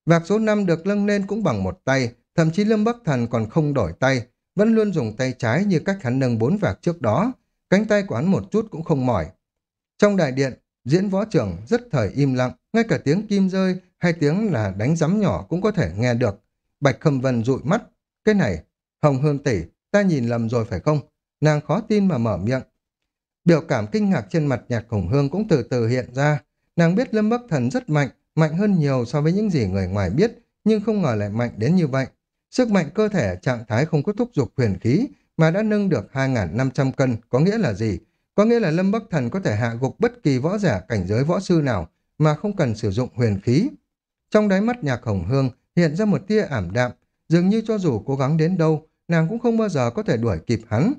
Vạc số 5 được lâng lên cũng bằng một tay, thậm chí Lâm Bắc Thần còn không đổi tay, vẫn luôn dùng tay trái như cách hắn nâng bốn vạc trước đó. Cánh tay của hắn một chút cũng không mỏi. Trong đại điện, diễn võ trưởng rất thời im lặng, ngay cả tiếng kim rơi hay tiếng là đánh giấm nhỏ cũng có thể nghe được. Bạch Khâm Vân dụi mắt. Cái này, Hồng Hương tỷ, ta nhìn lầm rồi phải không? Nàng khó tin mà mở miệng. Biểu cảm kinh ngạc trên mặt nhạc khổng Hương cũng từ từ hiện ra. Nàng biết Lâm Bắc Thần rất mạnh, mạnh hơn nhiều so với những gì người ngoài biết, nhưng không ngờ lại mạnh đến như vậy. Sức mạnh cơ thể trạng thái không có thúc dục huyền khí, mà đã nâng được 2.500 cân, có nghĩa là gì? Có nghĩa là Lâm Bắc Thần có thể hạ gục bất kỳ võ giả cảnh giới võ sư nào mà không cần sử dụng huyền khí. Trong đáy mắt nhạc hồng hương hiện ra một tia ảm đạm, dường như cho dù cố gắng đến đâu, nàng cũng không bao giờ có thể đuổi kịp hắn.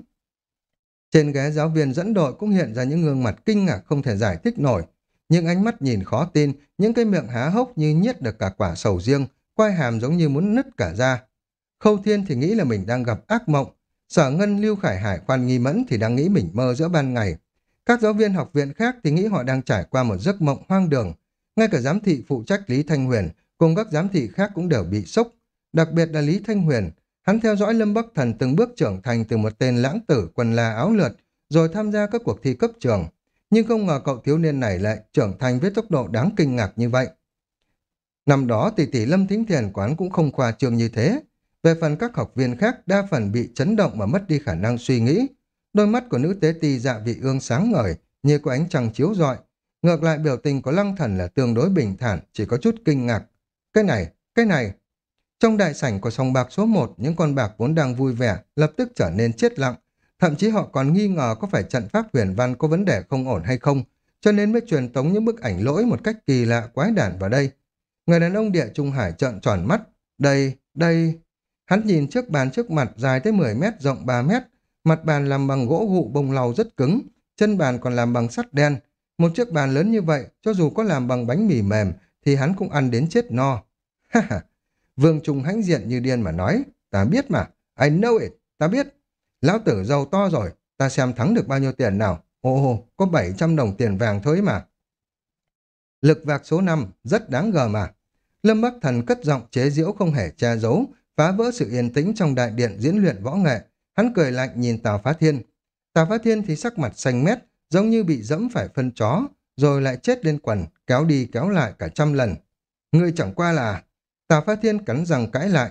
Trên ghế giáo viên dẫn đội cũng hiện ra những gương mặt kinh ngạc không thể giải thích nổi. Những ánh mắt nhìn khó tin, những cái miệng há hốc như nhiết được cả quả sầu riêng, quai hàm giống như muốn nứt cả ra. Khâu Thiên thì nghĩ là mình đang gặp ác mộng, Sở Ngân Lưu Khải Hải khoan nghi mẫn thì đang nghĩ mình mơ giữa ban ngày. Các giáo viên học viện khác thì nghĩ họ đang trải qua một giấc mộng hoang đường. Ngay cả giám thị phụ trách Lý Thanh Huyền cùng các giám thị khác cũng đều bị sốc. Đặc biệt là Lý Thanh Huyền, hắn theo dõi Lâm Bắc Thần từng bước trưởng thành từ một tên lãng tử quần là áo lượt, rồi tham gia các cuộc thi cấp trường. Nhưng không ngờ cậu thiếu niên này lại trưởng thành với tốc độ đáng kinh ngạc như vậy. Năm đó tỷ tỷ Lâm Thính Thiền quán cũng không khoa trương như thế. Về phần các học viên khác, đa phần bị chấn động mà mất đi khả năng suy nghĩ. Đôi mắt của nữ tế ti dạ vị ương sáng ngời, như có ánh trăng chiếu rọi. Ngược lại biểu tình của lăng thần là tương đối bình thản, chỉ có chút kinh ngạc. Cái này, cái này. Trong đại sảnh của sòng bạc số 1, những con bạc vốn đang vui vẻ, lập tức trở nên chết lặng. Thậm chí họ còn nghi ngờ có phải trận pháp huyền văn có vấn đề không ổn hay không, cho nên mới truyền tống những bức ảnh lỗi một cách kỳ lạ quái đản vào đây. Người đàn ông địa trung hải trợn tròn mắt. Đây, đây, Hắn nhìn trước bàn trước mặt dài tới 10 mét rộng 3 mét, mặt bàn làm bằng gỗ gụ bông lau rất cứng, chân bàn còn làm bằng sắt đen. Một chiếc bàn lớn như vậy, cho dù có làm bằng bánh mì mềm, thì hắn cũng ăn đến chết no. Ha ha! Vương Trung hãnh diện như điên mà nói, ta biết mà, I know it, ta biết. Lão tử giàu to rồi, ta xem thắng được bao nhiêu tiền nào. Ồ, có 700 đồng tiền vàng thôi mà. Lực vạc số 5, rất đáng gờ mà. Lâm Bắc Thần cất giọng chế giễu không hề che giấu, phá vỡ sự yên tĩnh trong đại điện diễn luyện võ nghệ. Hắn cười lạnh nhìn Tào Phá Thiên. Tào Phá Thiên thì sắc mặt xanh mét, giống như bị dẫm phải phân chó, rồi lại chết lên quần, kéo đi kéo lại cả trăm lần. Ngươi chẳng qua là... Tào Phá Thiên cắn răng cãi lại.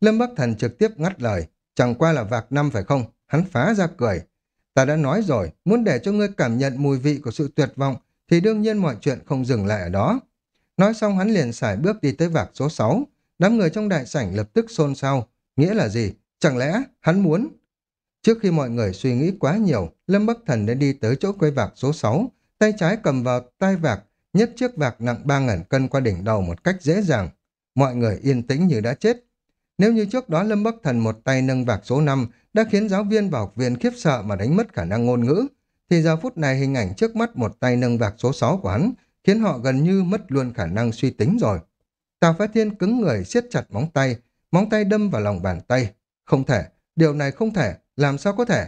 Lâm Bắc Thần trực tiếp ngắt lời. Chẳng qua là vạc năm phải không? Hắn phá ra cười. Ta đã nói rồi, muốn để cho ngươi cảm nhận mùi vị của sự tuyệt vọng, thì đương nhiên mọi chuyện không dừng lại ở đó. Nói xong hắn liền xài bước đi tới vạc số 6, Đám người trong đại sảnh lập tức xôn xao. Nghĩa là gì? Chẳng lẽ hắn muốn? Trước khi mọi người suy nghĩ quá nhiều, Lâm Bắc Thần đã đi tới chỗ quay vạc số 6, tay trái cầm vào tay vạc, nhấc chiếc vạc nặng 3.000 cân qua đỉnh đầu một cách dễ dàng. Mọi người yên tĩnh như đã chết. Nếu như trước đó Lâm Bắc Thần một tay nâng vạc số 5 đã khiến giáo viên và học viên khiếp sợ mà đánh mất khả năng ngôn ngữ, thì giờ phút này hình ảnh trước mắt một tay nâng vạc số 6 của hắn khiến họ gần như mất luôn khả năng suy tính rồi. Tào Phá Thiên cứng người siết chặt móng tay, móng tay đâm vào lòng bàn tay. Không thể, điều này không thể, làm sao có thể?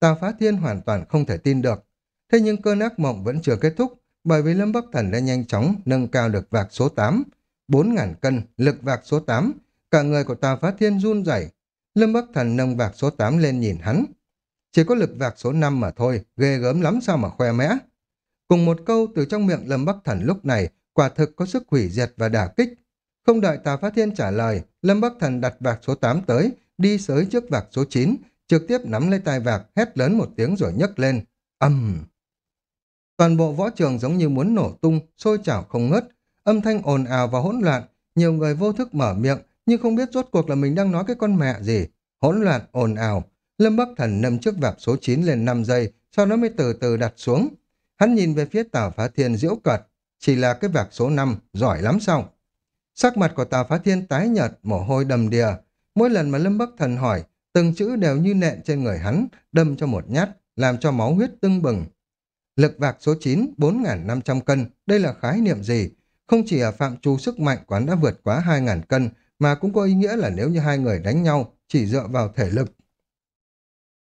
Tào Phá Thiên hoàn toàn không thể tin được. Thế nhưng cơn ác mộng vẫn chưa kết thúc, bởi vì Lâm Bắc Thần đã nhanh chóng nâng cao được vạc số 8. 4.000 cân, lực vạc số 8. Cả người của Tào Phá Thiên run rẩy. Lâm Bắc Thần nâng vạc số 8 lên nhìn hắn. Chỉ có lực vạc số 5 mà thôi, ghê gớm lắm sao mà khoe mẽ. Cùng một câu từ trong miệng Lâm Bắc Thần lúc này, quả thực có sức hủy diệt và đả kích. Không đợi Tào phá Thiên trả lời, Lâm Bắc Thần đặt vạc số 8 tới, đi sới trước vạc số 9, trực tiếp nắm lấy tai vạc, hét lớn một tiếng rồi nhấc lên. Âm! Toàn bộ võ trường giống như muốn nổ tung, sôi trào không ngớt, âm thanh ồn ào và hỗn loạn, nhiều người vô thức mở miệng, nhưng không biết rốt cuộc là mình đang nói cái con mẹ gì. Hỗn loạn, ồn ào, Lâm Bắc Thần nằm trước vạc số 9 lên 5 giây, sau đó mới từ từ đặt xuống. Hắn nhìn về phía Tào Phá Thiên diễu cợt, chỉ là cái vạc số 5, giỏi lắm sao? Sắc mặt của Tào Phá Thiên tái nhợt, mồ hôi đầm đìa. Mỗi lần mà Lâm Bắc Thần hỏi, từng chữ đều như nện trên người hắn, đâm cho một nhát, làm cho máu huyết tưng bừng. Lực vạc số 9, 4.500 cân, đây là khái niệm gì? Không chỉ ở phạm trù sức mạnh quán đã vượt quá 2.000 cân, mà cũng có ý nghĩa là nếu như hai người đánh nhau, chỉ dựa vào thể lực.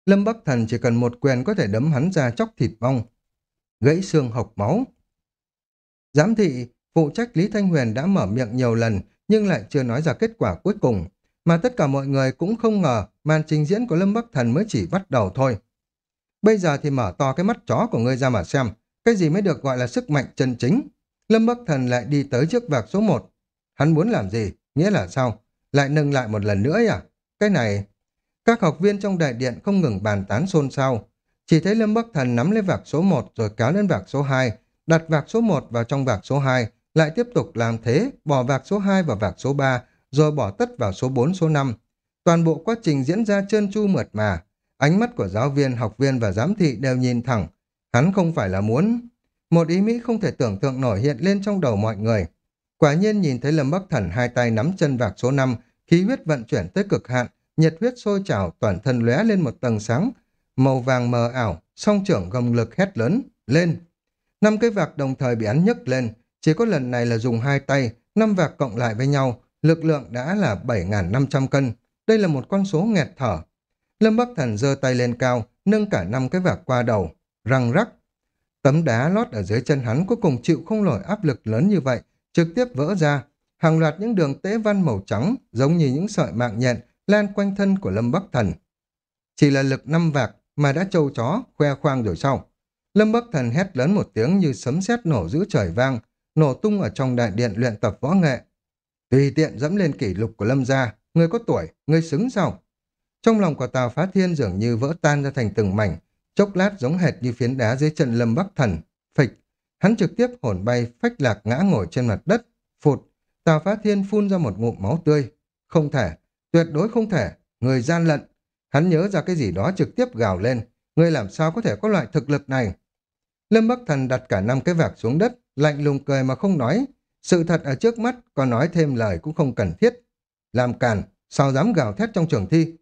Lâm Bắc Thần chỉ cần một quyền có thể đấm hắn ra chóc thịt vong, gãy xương hộc máu. Giám thị, phụ trách Lý Thanh Huyền đã mở miệng nhiều lần, nhưng lại chưa nói ra kết quả cuối cùng. Mà tất cả mọi người cũng không ngờ màn trình diễn của Lâm Bắc Thần mới chỉ bắt đầu thôi. Bây giờ thì mở to cái mắt chó của ngươi ra mà xem, cái gì mới được gọi là sức mạnh chân chính. Lâm Bắc Thần lại đi tới trước vạc số 1. Hắn muốn làm gì? Nghĩa là sao? Lại nâng lại một lần nữa à? Cái này... Các học viên trong đại điện không ngừng bàn tán xôn xao. Chỉ thấy Lâm Bắc Thần nắm lấy vạc số 1 rồi kéo lên vạc số 2, đặt vạc số 1 vào trong vạc số 2, lại tiếp tục làm thế, bỏ vạc số 2 vào vạc số 3, rồi bỏ tất vào số 4, số 5. Toàn bộ quá trình diễn ra trơn tru mượt mà. Ánh mắt của giáo viên, học viên và giám thị đều nhìn thẳng. Hắn không phải là muốn... Một ý nghĩ không thể tưởng tượng nổi hiện lên trong đầu mọi người. Quả nhiên nhìn thấy Lâm Bắc Thần hai tay nắm chân vạc số 5, khí huyết vận chuyển tới cực hạn, nhiệt huyết sôi trào, toàn thân lóe lên một tầng sáng, màu vàng mờ ảo, song trưởng gầm lực hét lớn, lên. Năm cái vạc đồng thời bị hắn nhấc lên, chỉ có lần này là dùng hai tay, năm vạc cộng lại với nhau, lực lượng đã là 7.500 cân. Đây là một con số nghẹt thở. Lâm Bắc Thần giơ tay lên cao, nâng cả năm cái vạc qua đầu, răng rắc. Tấm đá lót ở dưới chân hắn cuối cùng chịu không nổi áp lực lớn như vậy, trực tiếp vỡ ra. Hàng loạt những đường tế văn màu trắng, giống như những sợi mạng nhện, lan quanh thân của Lâm Bắc Thần. Chỉ là lực năm vạc mà đã trâu chó, khoe khoang rồi sau. Lâm Bắc Thần hét lớn một tiếng như sấm sét nổ giữ trời vang, nổ tung ở trong đại điện luyện tập võ nghệ. Tùy tiện dẫm lên kỷ lục của Lâm gia, người có tuổi, người xứng sao? Trong lòng của Tào Phá Thiên dường như vỡ tan ra thành từng mảnh, chốc lát giống hệt như phiến đá dưới chân Lâm Bắc Thần. Phịch, hắn trực tiếp hồn bay, phách lạc ngã ngồi trên mặt đất. Phụt, Tào Phá Thiên phun ra một ngụm máu tươi. Không thể, tuyệt đối không thể, người gian lận. Hắn nhớ ra cái gì đó trực tiếp gào lên. người làm sao có thể có loại thực lực này? Lâm Bắc Thần đặt cả năm cái vạc xuống đất, lạnh lùng cười mà không nói. Sự thật ở trước mắt, còn nói thêm lời cũng không cần thiết. Làm càn, sao dám gào thét trong trường thi?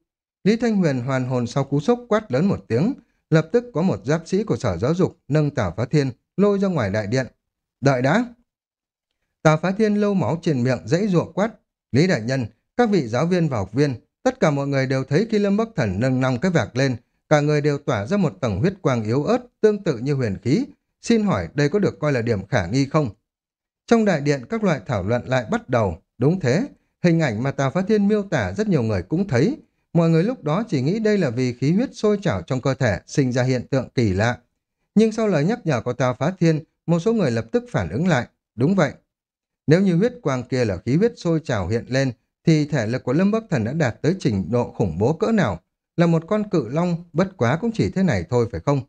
Lý Thanh Huyền hoàn hồn sau cú sốc quát lớn một tiếng, lập tức có một giáp sĩ của sở giáo dục nâng Tào Phá Thiên lôi ra ngoài đại điện. Đợi đã! Tào Phá Thiên lâu máu trên miệng dãy ruộng quát. Lý Đại Nhân, các vị giáo viên và học viên, tất cả mọi người đều thấy khi Lâm Bắc Thần nâng năm cái vạc lên, cả người đều tỏa ra một tầng huyết quang yếu ớt, tương tự như huyền khí. Xin hỏi đây có được coi là điểm khả nghi không? Trong đại điện các loại thảo luận lại bắt đầu. Đúng thế, hình ảnh mà Tào Phá Thiên miêu tả rất nhiều người cũng thấy. Mọi người lúc đó chỉ nghĩ đây là vì khí huyết sôi trào trong cơ thể sinh ra hiện tượng kỳ lạ. Nhưng sau lời nhắc nhở của Tào Phá Thiên, một số người lập tức phản ứng lại. Đúng vậy. Nếu như huyết quang kia là khí huyết sôi trào hiện lên, thì thể lực của Lâm Bắc Thần đã đạt tới trình độ khủng bố cỡ nào. Là một con cự long, bất quá cũng chỉ thế này thôi phải không?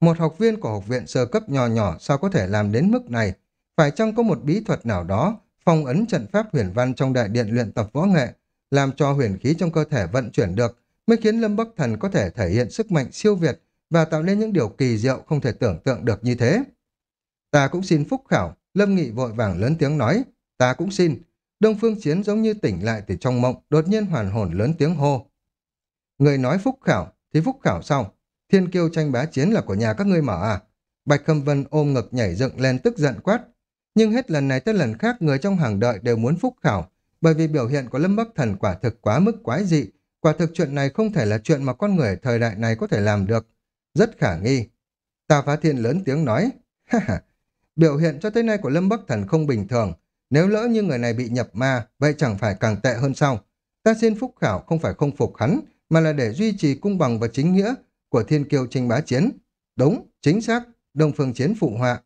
Một học viên của học viện sơ cấp nhỏ nhỏ sao có thể làm đến mức này? Phải chăng có một bí thuật nào đó phong ấn trận pháp huyền văn trong đại điện luyện tập võ nghệ, làm cho huyền khí trong cơ thể vận chuyển được, mới khiến Lâm Bắc Thần có thể thể hiện sức mạnh siêu việt và tạo nên những điều kỳ diệu không thể tưởng tượng được như thế. Ta cũng xin phúc khảo, Lâm Nghị vội vàng lớn tiếng nói, ta cũng xin. Đông Phương Chiến giống như tỉnh lại từ trong mộng, đột nhiên hoàn hồn lớn tiếng hô. Người nói phúc khảo, thì phúc khảo sau. Thiên kiêu tranh bá chiến là của nhà các ngươi mở à? Bạch Khâm Vân ôm ngực nhảy dựng lên tức giận quát. Nhưng hết lần này tới lần khác người trong hàng đợi đều muốn phúc khảo, bởi vì biểu hiện của Lâm Bắc Thần quả thực quá mức quái dị. Quả thực chuyện này không thể là chuyện mà con người thời đại này có thể làm được. rất khả nghi. Tà Phá Thiên lớn tiếng nói, ha ha, biểu hiện cho tới nay của Lâm Bắc Thần không bình thường. Nếu lỡ như người này bị nhập ma, vậy chẳng phải càng tệ hơn sao? Ta xin phúc khảo không phải không phục hắn, mà là để duy trì cung bằng và chính nghĩa của thiên kiêu tranh bá chiến. Đúng, chính xác, Đông Phương Chiến phụ họa.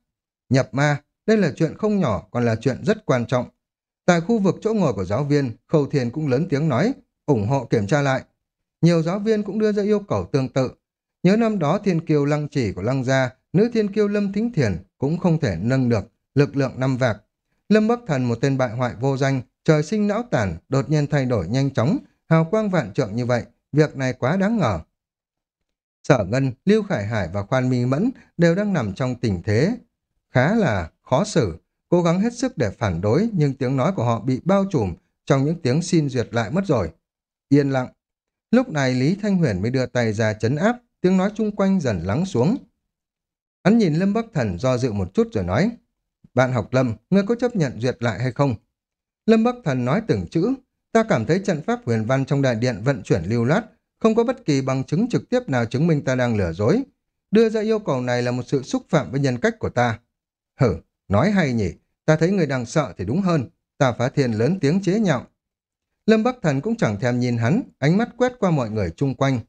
Nhập ma, đây là chuyện không nhỏ, còn là chuyện rất quan trọng. Tại khu vực chỗ ngồi của giáo viên, Khâu Thiên cũng lớn tiếng nói, ủng hộ kiểm tra lại. Nhiều giáo viên cũng đưa ra yêu cầu tương tự. Nhớ năm đó thiên kiêu lăng chỉ của lăng gia, nữ thiên kiêu Lâm Thính Thiền cũng không thể nâng được lực lượng năm vạc. Lâm Bắc Thần một tên bại hoại vô danh, trời sinh não tản, đột nhiên thay đổi nhanh chóng, hào quang vạn trượng như vậy, việc này quá đáng ngờ. Sở Ngân, Lưu Khải Hải và Khoan Mi Mẫn đều đang nằm trong tình thế khá là khó xử, cố gắng hết sức để phản đối nhưng tiếng nói của họ bị bao trùm trong những tiếng xin duyệt lại mất rồi. Yên lặng. Lúc này Lý Thanh Huyền mới đưa tay ra chấn áp, tiếng nói chung quanh dần lắng xuống. Hắn nhìn Lâm Bắc Thần do dự một chút rồi nói, Bạn học Lâm, ngươi có chấp nhận duyệt lại hay không? Lâm Bắc Thần nói từng chữ, ta cảm thấy trận pháp huyền văn trong đại điện vận chuyển lưu loát, không có bất kỳ bằng chứng trực tiếp nào chứng minh ta đang lừa dối. Đưa ra yêu cầu này là một sự xúc phạm với nhân cách của ta. Hử, nói hay nhỉ, ta thấy người đang sợ thì đúng hơn. Ta phá thiên lớn tiếng chế nhạo. Lâm Bắc Thần cũng chẳng thèm nhìn hắn, ánh mắt quét qua mọi người chung quanh.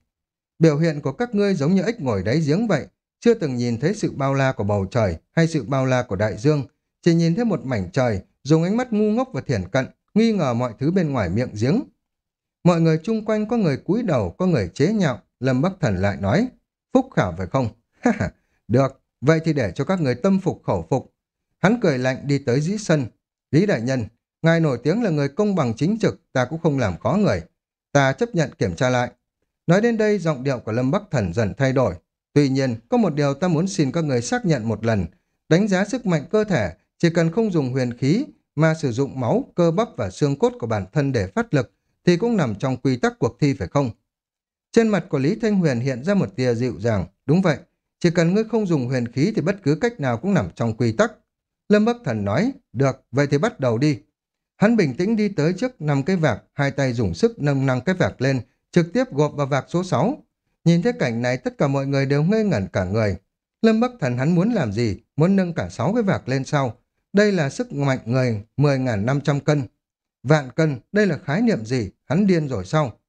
Biểu hiện của các ngươi giống như ếch ngồi đáy giếng vậy, chưa từng nhìn thấy sự bao la của bầu trời hay sự bao la của đại dương, chỉ nhìn thấy một mảnh trời, dùng ánh mắt ngu ngốc và thiển cận, nghi ngờ mọi thứ bên ngoài miệng giếng. Mọi người chung quanh có người cúi đầu, có người chế nhạo, Lâm Bắc Thần lại nói, phúc khảo phải không? Được, vậy thì để cho các người tâm phục khẩu phục. Hắn cười lạnh đi tới dĩ sân. Lý Đại Nhân, ngài nổi tiếng là người công bằng chính trực, ta cũng không làm khó người. Ta chấp nhận kiểm tra lại. Nói đến đây, giọng điệu của Lâm Bắc Thần dần thay đổi. Tuy nhiên, có một điều ta muốn xin các người xác nhận một lần. Đánh giá sức mạnh cơ thể, chỉ cần không dùng huyền khí, mà sử dụng máu, cơ bắp và xương cốt của bản thân để phát lực, thì cũng nằm trong quy tắc cuộc thi phải không? Trên mặt của Lý Thanh Huyền hiện ra một tia dịu dàng, đúng vậy, chỉ cần ngươi không dùng huyền khí thì bất cứ cách nào cũng nằm trong quy tắc. Lâm Bắc Thần nói, được, vậy thì bắt đầu đi. Hắn bình tĩnh đi tới trước năm cái vạc, hai tay dùng sức nâng nâng cái vạc lên, trực tiếp gộp vào vạc số 6. Nhìn thấy cảnh này tất cả mọi người đều ngây ngẩn cả người. Lâm Bắc Thần hắn muốn làm gì? Muốn nâng cả 6 cái vạc lên sau. Đây là sức mạnh người 10.500 cân. Vạn cân, đây là khái niệm gì? Hắn điên rồi sao?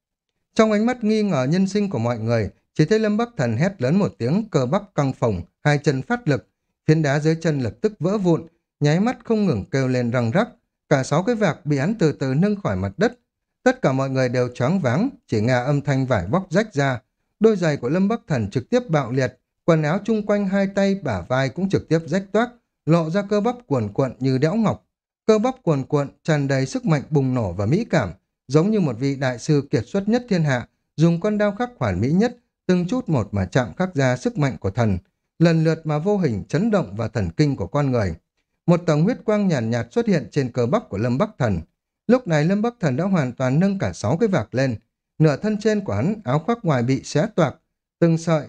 Trong ánh mắt nghi ngờ nhân sinh của mọi người, chỉ thấy Lâm Bắc Thần hét lớn một tiếng cơ bắp căng phồng, hai chân phát lực, phiến đá dưới chân lập tức vỡ vụn, nháy mắt không ngừng kêu lên răng rắc. Cả sáu cái vạc bị hắn từ từ nâng khỏi mặt đất. Tất cả mọi người đều choáng váng, chỉ nghe âm thanh vải bóc rách ra. Đôi giày của Lâm Bắc Thần trực tiếp bạo liệt, quần áo chung quanh hai tay bả vai cũng trực tiếp rách toác, lộ ra cơ bắp cuồn cuộn như đẽo ngọc. Cơ bắp cuồn cuộn, tràn đầy sức mạnh bùng nổ và mỹ cảm, giống như một vị đại sư kiệt xuất nhất thiên hạ, dùng con đao khắc hoàn mỹ nhất, từng chút một mà chạm khắc ra sức mạnh của thần, lần lượt mà vô hình chấn động và thần kinh của con người. Một tầng huyết quang nhàn nhạt, nhạt xuất hiện trên cơ bắp của Lâm Bắc Thần. Lúc này Lâm Bắc Thần đã hoàn toàn nâng cả sáu cái vạc lên. Nửa thân trên của hắn, áo khoác ngoài bị xé toạc, từng sợi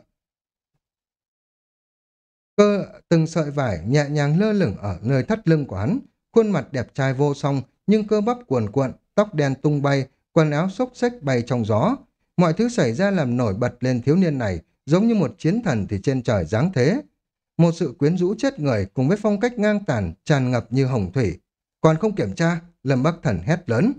cơ từng sợi vải nhẹ nhàng lơ lửng ở nơi thắt lưng của hắn, khuôn mặt đẹp trai vô song, nhưng cơ bắp cuồn cuộn, tóc đen tung bay, quần áo xốc xếch bay trong gió. Mọi thứ xảy ra làm nổi bật lên thiếu niên này, giống như một chiến thần thì trên trời giáng thế. Một sự quyến rũ chết người cùng với phong cách ngang tàn, tràn ngập như hồng thủy. Còn không kiểm tra, Lâm Bắc Thần hét lớn.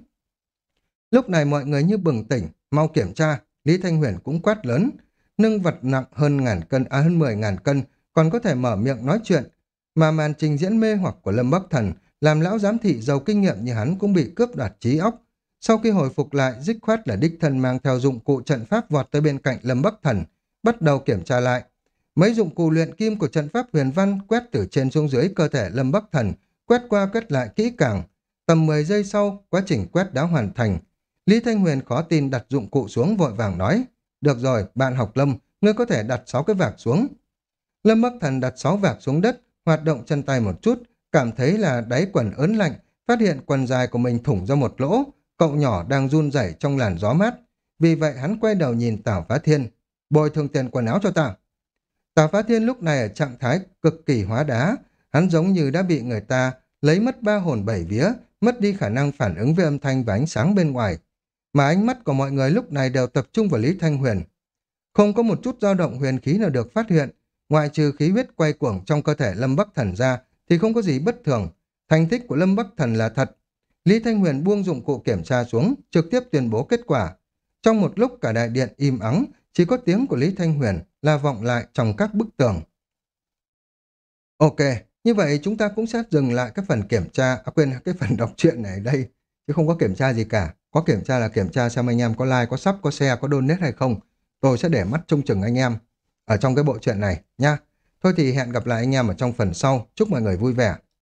Lúc này mọi người như bừng tỉnh, mau kiểm tra, Lý Thanh Huyền cũng quát lớn. Nâng vật nặng hơn ngàn cân, à hơn mười ngàn cân, còn có thể mở miệng nói chuyện. Mà màn trình diễn mê hoặc của Lâm Bắc Thần làm lão giám thị giàu kinh nghiệm như hắn cũng bị cướp đoạt trí óc. Sau khi hồi phục lại, dích khoát là đích thân mang theo dụng cụ trận pháp vọt tới bên cạnh Lâm Bắc Thần, bắt đầu kiểm tra lại. Mấy dụng cụ luyện kim của trận pháp huyền văn quét từ trên xuống dưới cơ thể Lâm Bắc Thần, quét qua quét lại kỹ càng. Tầm 10 giây sau, quá trình quét đã hoàn thành. Lý Thanh Huyền khó tin đặt dụng cụ xuống vội vàng nói, được rồi, bạn học Lâm, ngươi có thể đặt 6 cái vạc xuống. Lâm Bắc Thần đặt 6 vạc xuống đất, hoạt động chân tay một chút, cảm thấy là đáy quần ớn lạnh, phát hiện quần dài của mình thủng ra một lỗ, cậu nhỏ đang run rẩy trong làn gió mát. Vì vậy hắn quay đầu nhìn tảo Phá Thiên, bồi thường tiền quần áo cho ta. Tà Phá Thiên lúc này ở trạng thái cực kỳ hóa đá, hắn giống như đã bị người ta lấy mất ba hồn bảy vía, mất đi khả năng phản ứng với âm thanh và ánh sáng bên ngoài. Mà ánh mắt của mọi người lúc này đều tập trung vào Lý Thanh Huyền. Không có một chút dao động huyền khí nào được phát hiện, ngoại trừ khí huyết quay cuồng trong cơ thể Lâm Bắc Thần ra thì không có gì bất thường. Thành tích của Lâm Bắc Thần là thật. Lý Thanh Huyền buông dụng cụ kiểm tra xuống, trực tiếp tuyên bố kết quả. Trong một lúc cả đại điện im ắng, chỉ có tiếng của Lý Thanh Huyền là vọng lại trong các bức tường. Ok, như vậy chúng ta cũng sẽ dừng lại cái phần kiểm tra, à quên cái phần đọc truyện này đây, chứ không có kiểm tra gì cả. Có kiểm tra là kiểm tra xem anh em có like, có sub, có share, có donate hay không. Tôi sẽ để mắt trông chừng anh em ở trong cái bộ truyện này nha. Thôi thì hẹn gặp lại anh em ở trong phần sau. Chúc mọi người vui vẻ.